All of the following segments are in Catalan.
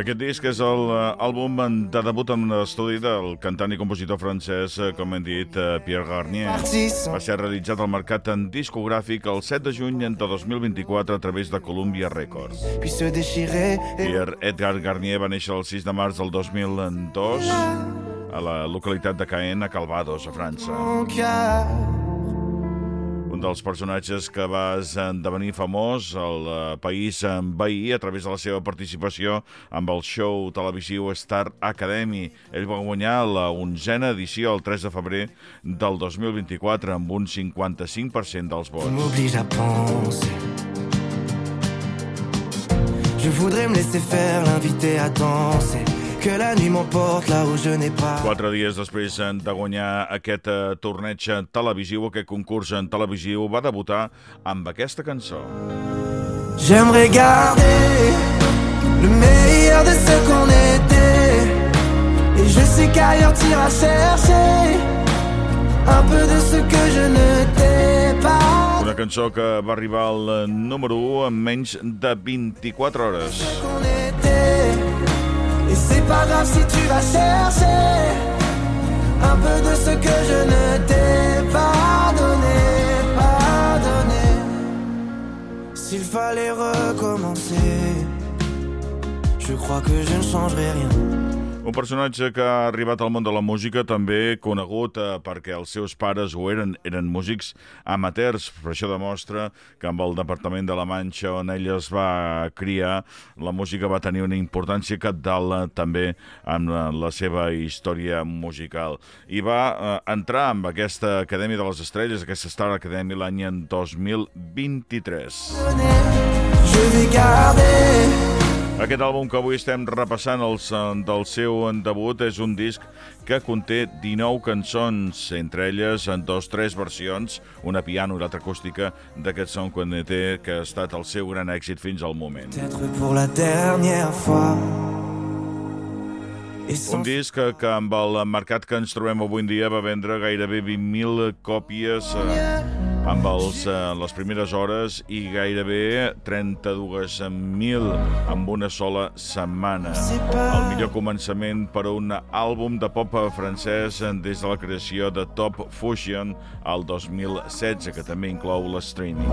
Aquest disc és l'àlbum de debut en l'estudi del cantant i compositor francès, eh, com hem dit, eh, Pierre Garnier. Va ser realitzat al mercat en discogràfic el 7 de juny de 2024 a través de Columbia Records. Pierre Edgar Garnier va néixer el 6 de març del 2002 a la localitat de Caen, a Calvados, a França un dels personatges que va esdevenir famós al eh, país veí a través de la seva participació amb el show televisiu Star Academy. Ell va guanyar la onzena edició el 3 de febrer del 2024 amb un 55% dels vots. M'oblige Je voudrais me laisser faire, l'inviter à danser que la nuit m'emporte là où je n'ai pas. Quatre dies després de guanyar aquest uh, torneig televisiu, aquest concurs en televisiu, va debutar amb aquesta cançó. J'aimerais garder le meilleur de ce qu'on était Et je sais qu'ailleurs t'iras chercher un peu de ce que je ne t'ai pas Una cançó que va arribar al número 1 en menys de 24 hores. Et c'est pas grave si tu vas chercher un peu de ce que je ne t'ai pas donné, pas donné. S'il fallait recommencer, je crois que je ne changerai rien. Un personatge que ha arribat al món de la música també conegut eh, perquè els seus pares ho eren, eren músics amateurs, per això demostra que amb el Departament de la Manxa on ell es va criar, la música va tenir una importància capdalt eh, també en la, la seva història musical. I va eh, entrar amb aquesta Acadèmia de les Estrelles, aquesta Star Academy, l'any 2023. Je vais garder Aquest àlbum que avui estem repassant els, eh, del seu debut és un disc que conté 19 cançons, entre elles en dos, tres versions, una piano i l'altra acústica d'aquest Son Quanete, que ha estat el seu gran èxit fins al moment. Peut-être pour la dernière fois. Un disc que, que amb el mercat que ens trobem avui en dia va vendre gairebé 20.000 còpies eh, amb els, eh, les primeres hores i gairebé 32.000 amb una sola setmana. El millor començament per a un àlbum de pop francès des de la creació de Top Fusion al 2016, que també inclou la streaming.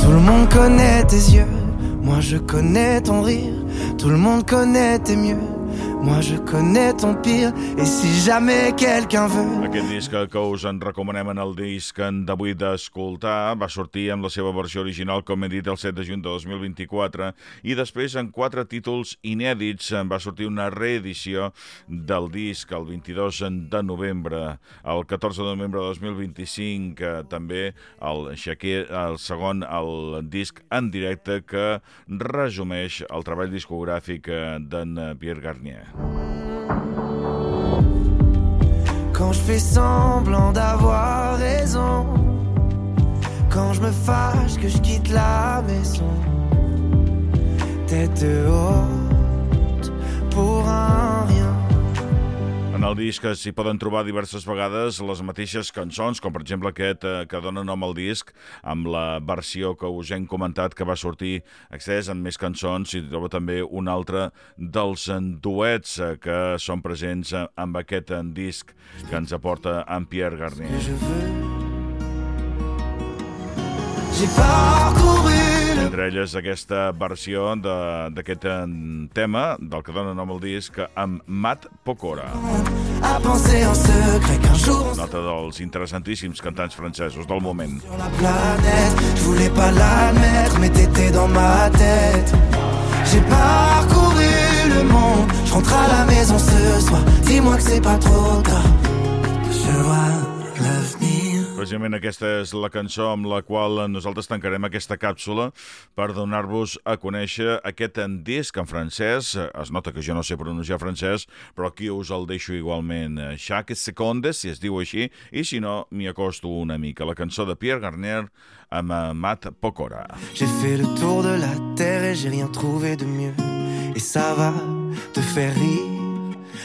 Tout le monde connaît tes yeux, moi je connais ton rire. Tout le monde connaît tes mieux, moi je connais ton pire. Et si jamais quelqu'un veut, Aquest disc que us en recomanem en el disc d'avui d'escoltar va sortir amb la seva versió original, com he dit, el 7 de juny de 2024 i després en quatre títols inèdits va sortir una reedició del disc el 22 de novembre. El 14 de novembre de 2025 eh, també el, Shakir, el segon el disc en directe que resumeix el treball discogràfic eh, d'en Pierre Garnier. Quand je fais semblant d'avoir raison, quand je me fâche que je quitte la maison, tête haute el disc s'hi poden trobar diverses vegades les mateixes cançons, com per exemple aquest eh, que dona nom al disc, amb la versió que us hem comentat que va sortir accés amb més cançons, s'hi troba també un altre dels duets eh, que són presents eh, amb aquest eh, disc que ens aporta en Pierre Garnier. J'ai parcouru Entre elles aquesta versió de- d'aquest eh, tema, del que dona nom al disc, amb Matt Pokora, un altre dels interessantíssims cantants francesos del moment. sur la planète. Je voulais pas l'admettre, mais t'étais dans ma tête. J'ai parcouru le monde, je rentre à la maison ce soir. Dis-moi que c'est pas trop tard. Je vois Precisament aquesta és la cançó amb la qual nosaltres tancarem aquesta càpsula per donar-vos a conèixer aquest disc en francès. Es nota que jo no sé pronunciar francès, però aquí us el deixo igualment. Chaque seconde, si es diu així, i si no, m'hi acosto una mica. La cançó de Pierre Garnier amb Matt Pokora. J'ai fait le tour de la terre et j'ai rien trouvé de mieux. Et ça va te faire rire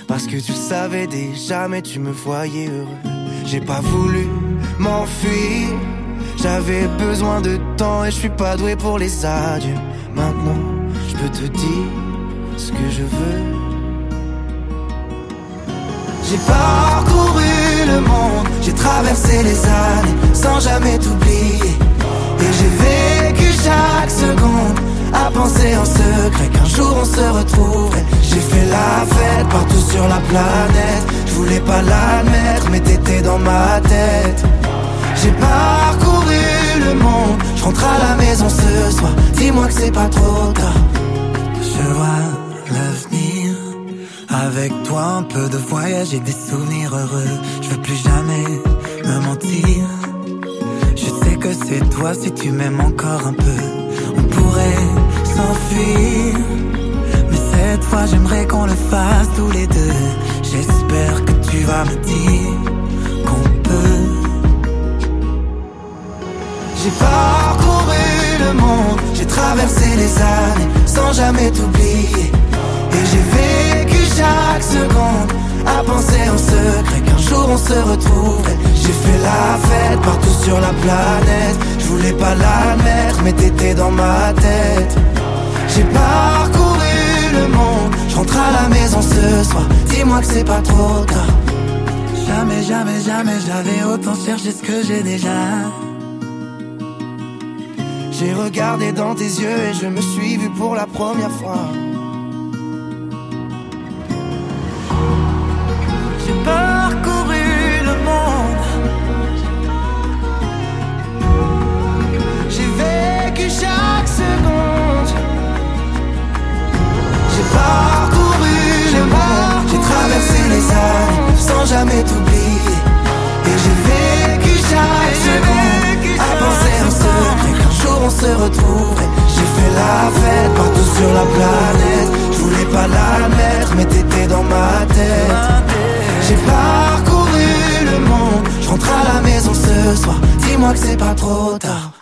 Parce que tu savais déjà, mais tu me voyais heureux. J'ai pas voulu m'enfuir. J'avais besoin de temps et je suis pas doué pour les adieux. Maintenant, je peux te dire ce que je veux. J'ai parcouru le monde, j'ai traversé les années sans jamais t'oublier. Et j'ai vécu chaque seconde à penser en secret qu'un jour on se retrouverait. J'ai fait la fête partout sur la planète. Je voulais pas l'admettre, mais t'étais dans ma tête. J'ai parcouru le monde, je rentre à la maison ce soir. Dis-moi que c'est pas trop tard. Je vois l'avenir. Avec toi, un peu de voyage et des souvenirs heureux. Je veux plus jamais me mentir. Je sais que c'est toi si tu m'aimes encore un peu. On pourrait s'enfuir. Mais cette fois, j'aimerais qu'on le fasse tous les deux. J'espère que tu vas me dire traversé les années sans jamais t'oublier. Et j'ai vécu chaque seconde à penser en secret qu'un jour on se retrouverait. J'ai fait la fête partout sur la planète. Je voulais pas l'admettre, mais t'étais dans ma tête. J'ai parcouru le monde, je rentre à la maison ce soir. Dis-moi que c'est pas trop tard. Jamais, jamais, jamais j'avais autant cherché ce que j'ai déjà. J'ai regardé dans tes yeux et je me suis vu pour la première fois. J'ai parcouru le monde. J'ai vécu chaque seconde. J'ai parcouru le monde. J'ai traversé les années sans jamais t'oublier. Se. J'ai fait la fête partout sur la planète. Je voulais pas l'admettre, mais t'étais dans ma tête. J'ai parcouru le monde, je rentre à la maison ce soir. Dis-moi que c'est pas trop tard.